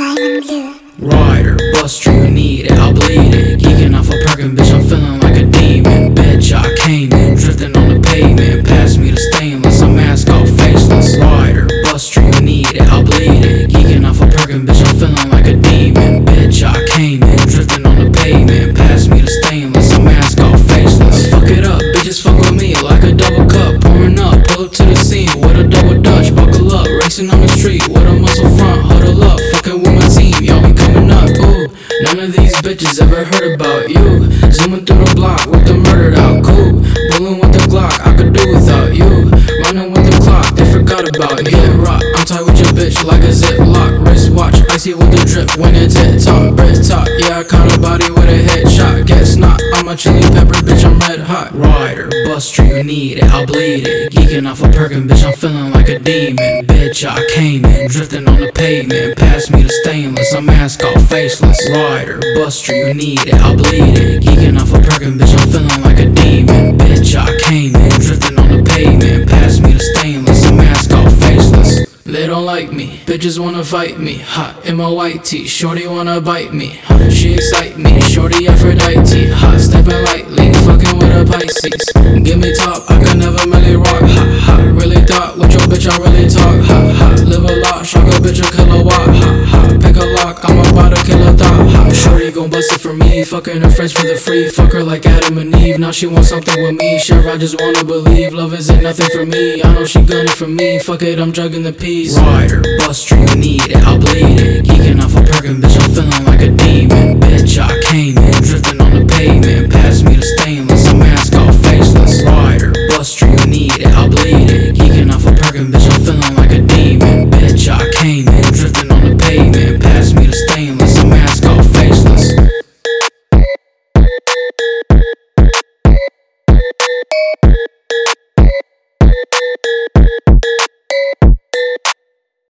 Rider, bust you need it, I'll bleed it. Geeking off a perkin' bitch. bitches ever heard about you. Zooming through the block with the murdered out cool. Pulling with the Glock, I could do without you. Running with the clock, they forgot about you. Get rock, I'm tied with your bitch like a ziplock. Wristwatch, see with the drip when it's hit top. breast top, yeah, I caught a body with a headshot. Guess not, I'm a chili pepper, bitch, I'm red hot. Rider, buster, you need it, I'll bleed it. Geeking off a perkin, bitch, I'm feeling like a demon. Bitch, I came in, drifting pavement. Pass me the stainless, I'm mask off, faceless. Rider, buster, you need it, I'll bleed it. Geeking off a Perkin, bitch, I'm feeling like a demon. Bitch, I came in, drifting on the pavement. Pass me the stainless, I'm mask off, faceless. They don't like me, bitches wanna fight me. Hot in my white tee, shorty wanna bite me. She excite me, shorty Aphrodite. Hot stepping lightly, fucking with a Pisces. Give me top, I can never really rock. Hot, hot, really thought with your bitch I really talk. Hot, hot, bitch a kilowatt. Hot, hot, pick a lock, I'm about to kill a thought. Hot, shorty gon' bust it for me, fucking her friends for the free. Fuck her like Adam and Eve, now she wants something with me. Sure, I just wanna believe love isn't nothing for me. I know she gunning for me, fuck it, I'm jugging the peas. Rider, buster, you need it, I'll bleed it. Geeking off a Perkin, bitch, I'm feeling like a demon. Bitch, I came